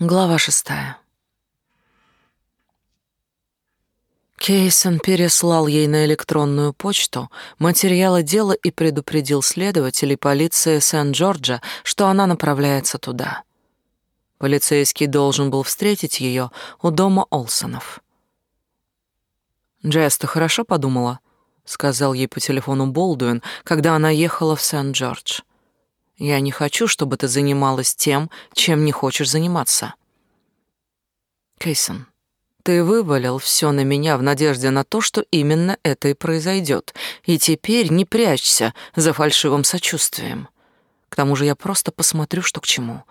Глава шестая. Кейсон переслал ей на электронную почту материалы дела и предупредил следователей полиции Сент-Джорджа, что она направляется туда. Полицейский должен был встретить ее у дома Олсонов. «Джесс, ты хорошо подумала?» — сказал ей по телефону Болдуин, когда она ехала в Сент-Джордж. Я не хочу, чтобы ты занималась тем, чем не хочешь заниматься. Кейсон, ты вывалил все на меня в надежде на то, что именно это и произойдет, и теперь не прячься за фальшивым сочувствием. К тому же я просто посмотрю, что к чему.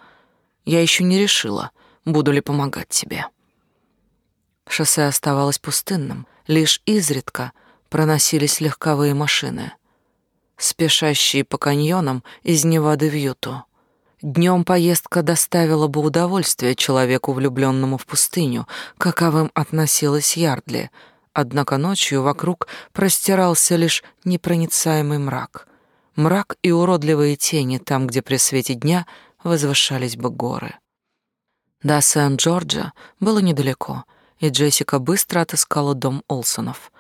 Я еще не решила, буду ли помогать тебе. Шоссе оставалось пустынным, лишь изредка проносились легковые машины спешащие по каньонам из Невады в Юту. Днем поездка доставила бы удовольствие человеку, влюбленному в пустыню, каковым относилась Ярдли, однако ночью вокруг простирался лишь непроницаемый мрак. Мрак и уродливые тени там, где при свете дня возвышались бы горы. До Сент-Джорджа было недалеко, и Джессика быстро отыскала дом Олсонов —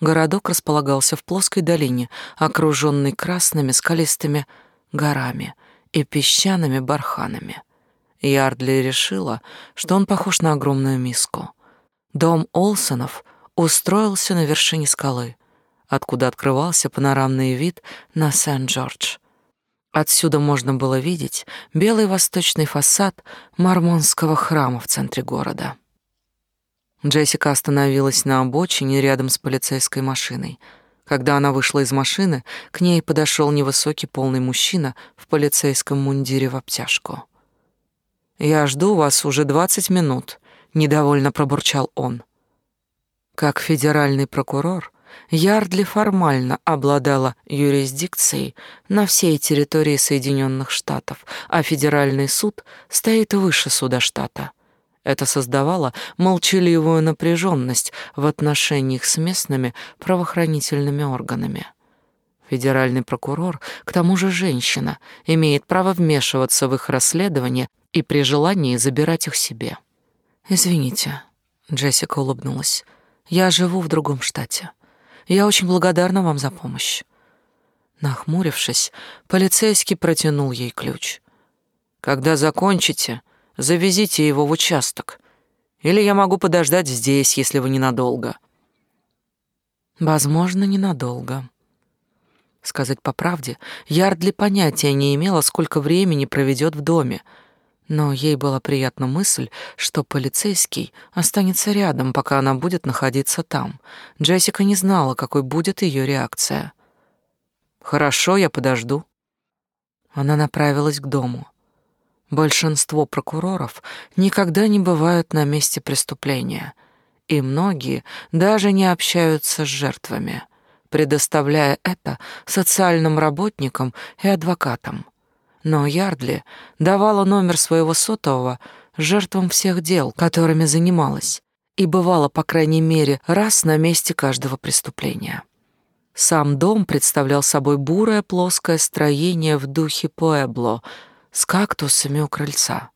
Городок располагался в плоской долине, окруженной красными скалистыми горами и песчаными барханами. Ярдли решила, что он похож на огромную миску. Дом Олсонов устроился на вершине скалы, откуда открывался панорамный вид на Сент-Джордж. Отсюда можно было видеть белый восточный фасад Мормонского храма в центре города. Джессика остановилась на обочине рядом с полицейской машиной. Когда она вышла из машины, к ней подошел невысокий полный мужчина в полицейском мундире в обтяжку. «Я жду вас уже двадцать минут», — недовольно пробурчал он. Как федеральный прокурор, Ярдли формально обладала юрисдикцией на всей территории Соединенных Штатов, а федеральный суд стоит выше суда штата — это создавало молчаливую напряженность в отношениях с местными правоохранительными органами. Федеральный прокурор, к тому же женщина, имеет право вмешиваться в их расследование и при желании забирать их себе. «Извините», — Джессика улыбнулась, — «я живу в другом штате. Я очень благодарна вам за помощь». Нахмурившись, полицейский протянул ей ключ. «Когда закончите, Завезите его в участок. Или я могу подождать здесь, если вы ненадолго. Возможно, ненадолго. Сказать по правде, Ярдли понятия не имела, сколько времени проведет в доме, но ей была приятна мысль, что полицейский останется рядом, пока она будет находиться там. Джессика не знала, какой будет ее реакция. «Хорошо, я подожду». Она направилась к дому. Большинство прокуроров никогда не бывают на месте преступления, и многие даже не общаются с жертвами, предоставляя это социальным работникам и адвокатам. Но Ярдли давала номер своего сотового жертвам всех дел, которыми занималась, и бывала, по крайней мере, раз на месте каждого преступления. Сам дом представлял собой бурое плоское строение в духе Пуэбло — с кактусами у крыльца.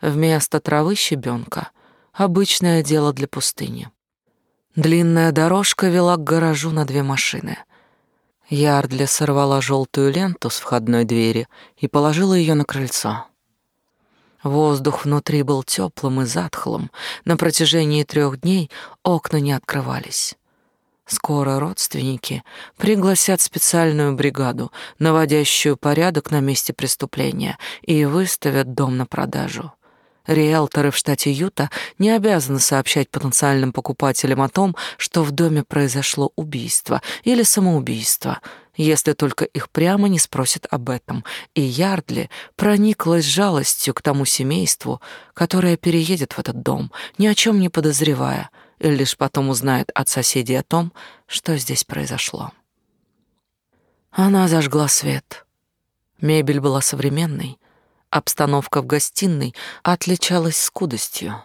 Вместо травы щебенка — обычное дело для пустыни. Длинная дорожка вела к гаражу на две машины. Ярдли сорвала желтую ленту с входной двери и положила ее на крыльцо. Воздух внутри был теплым и затхлым. На протяжении трех дней окна не открывались. Скоро родственники пригласят специальную бригаду, наводящую порядок на месте преступления, и выставят дом на продажу. Риэлторы в штате Юта не обязаны сообщать потенциальным покупателям о том, что в доме произошло убийство или самоубийство, если только их прямо не спросят об этом. И Ярдли прониклась жалостью к тому семейству, которое переедет в этот дом, ни о чем не подозревая — и лишь потом узнает от соседей о том, что здесь произошло. Она зажгла свет. Мебель была современной, обстановка в гостиной отличалась скудостью.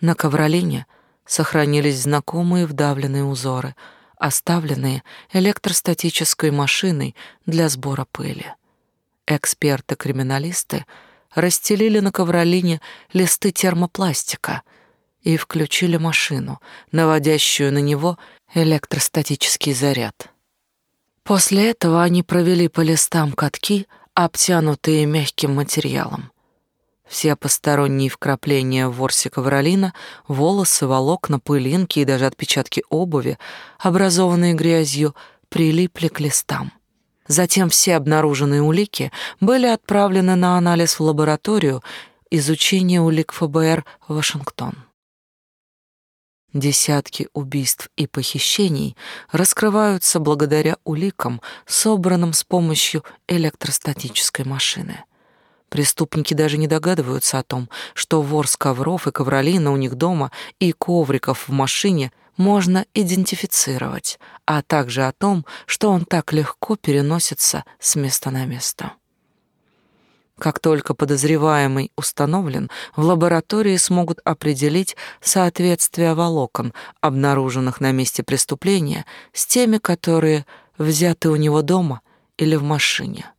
На ковролине сохранились знакомые вдавленные узоры, оставленные электростатической машиной для сбора пыли. Эксперты-криминалисты расстелили на ковролине листы термопластика и включили машину, наводящую на него электростатический заряд. После этого они провели по листам катки, обтянутые мягким материалом. Все посторонние вкрапления в ворсе ковролина, волосы, волокна, пылинки и даже отпечатки обуви, образованные грязью, прилипли к листам. Затем все обнаруженные улики были отправлены на анализ в лабораторию изучения улик ФБР Вашингтон. Десятки убийств и похищений раскрываются благодаря уликам, собранным с помощью электростатической машины. Преступники даже не догадываются о том, что вор с ковров и ковролина у них дома и ковриков в машине можно идентифицировать, а также о том, что он так легко переносится с места на место. Как только подозреваемый установлен, в лаборатории смогут определить соответствие волокон, обнаруженных на месте преступления, с теми, которые взяты у него дома или в машине.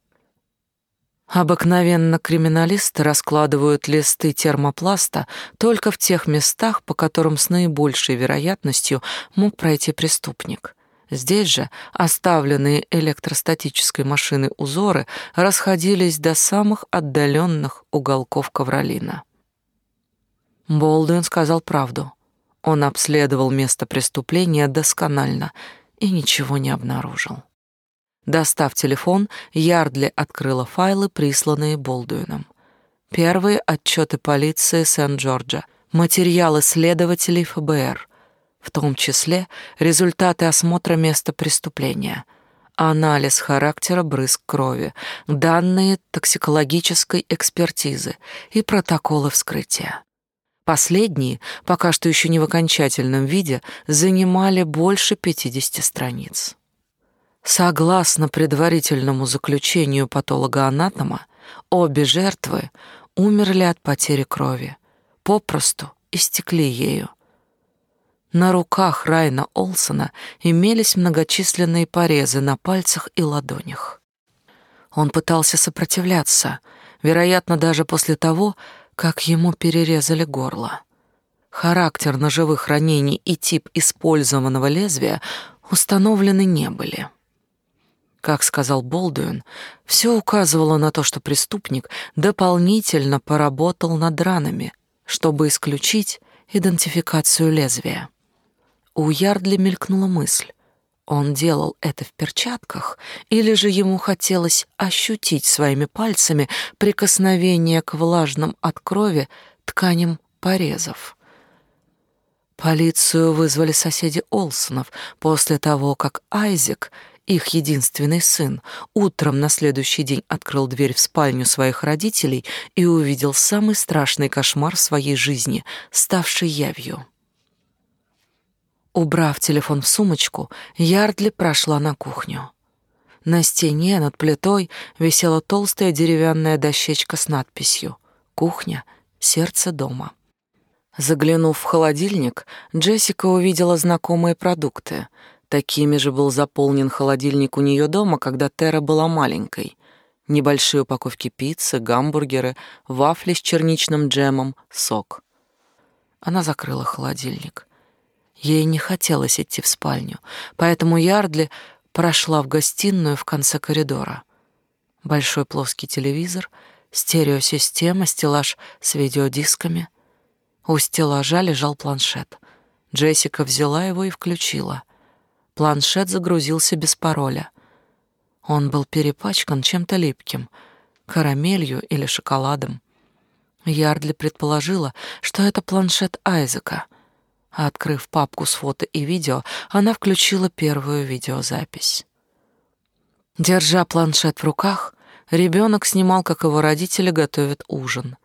Обыкновенно криминалисты раскладывают листы термопласта только в тех местах, по которым с наибольшей вероятностью мог пройти преступник. Здесь же оставленные электростатической машиной узоры расходились до самых отдаленных уголков ковролина. Болдуин сказал правду. Он обследовал место преступления досконально и ничего не обнаружил. Достав телефон, Ярдли открыла файлы, присланные Болдуином. Первые отчеты полиции Сент-Джорджа, материалы следователей ФБР — в том числе результаты осмотра места преступления, анализ характера брызг крови, данные токсикологической экспертизы и протоколы вскрытия. Последние, пока что еще не в окончательном виде, занимали больше 50 страниц. Согласно предварительному заключению патолога-анатома, обе жертвы умерли от потери крови, попросту истекли ею, на руках Райна Олсона имелись многочисленные порезы на пальцах и ладонях. Он пытался сопротивляться, вероятно, даже после того, как ему перерезали горло. Характер ножевых ранений и тип использованного лезвия установлены не были. Как сказал Болдуин, все указывало на то, что преступник дополнительно поработал над ранами, чтобы исключить идентификацию лезвия. У Ярдли мелькнула мысль. Он делал это в перчатках, или же ему хотелось ощутить своими пальцами прикосновение к влажным от крови тканям порезов. Полицию вызвали соседи Олсонов после того, как Айзек, их единственный сын, утром на следующий день открыл дверь в спальню своих родителей и увидел самый страшный кошмар в своей жизни, ставший явью. Убрав телефон в сумочку, Ярдли прошла на кухню. На стене над плитой висела толстая деревянная дощечка с надписью «Кухня. Сердце дома». Заглянув в холодильник, Джессика увидела знакомые продукты. Такими же был заполнен холодильник у нее дома, когда Тера была маленькой. Небольшие упаковки пиццы, гамбургеры, вафли с черничным джемом, сок. Она закрыла холодильник. Ей не хотелось идти в спальню, поэтому Ярдли прошла в гостиную в конце коридора. Большой плоский телевизор, стереосистема, стеллаж с видеодисками. У стеллажа лежал планшет. Джессика взяла его и включила. Планшет загрузился без пароля. Он был перепачкан чем-то липким, карамелью или шоколадом. Ярдли предположила, что это планшет Айзека — Открыв папку с фото и видео, она включила первую видеозапись. Держа планшет в руках, ребенок снимал, как его родители готовят ужин.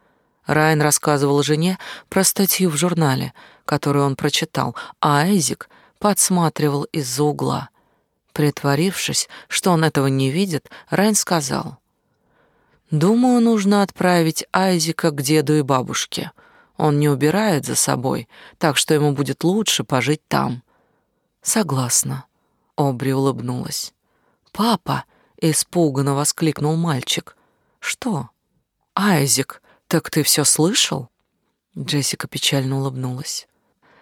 Райан рассказывал жене про статью в журнале, которую он прочитал, а Айзик подсматривал из-за угла. Притворившись, что он этого не видит, Райан сказал, «Думаю, нужно отправить Айзика к деду и бабушке. Он не убирает за собой, так что ему будет лучше пожить там. Согласна. Обри улыбнулась. Папа, испуганно воскликнул мальчик. Что? Айзек, так ты все слышал?» Джессика печально улыбнулась.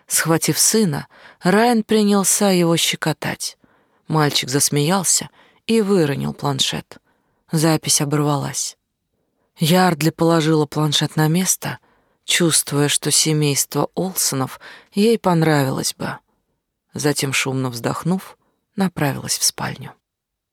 Схватив сына, Райан принялся его щекотать. Мальчик засмеялся и выронил планшет. Запись оборвалась. Ярдли положила планшет на место, чувствуя, что семейство Олсонов ей понравилось бы. Затем, шумно вздохнув, направилась в спальню.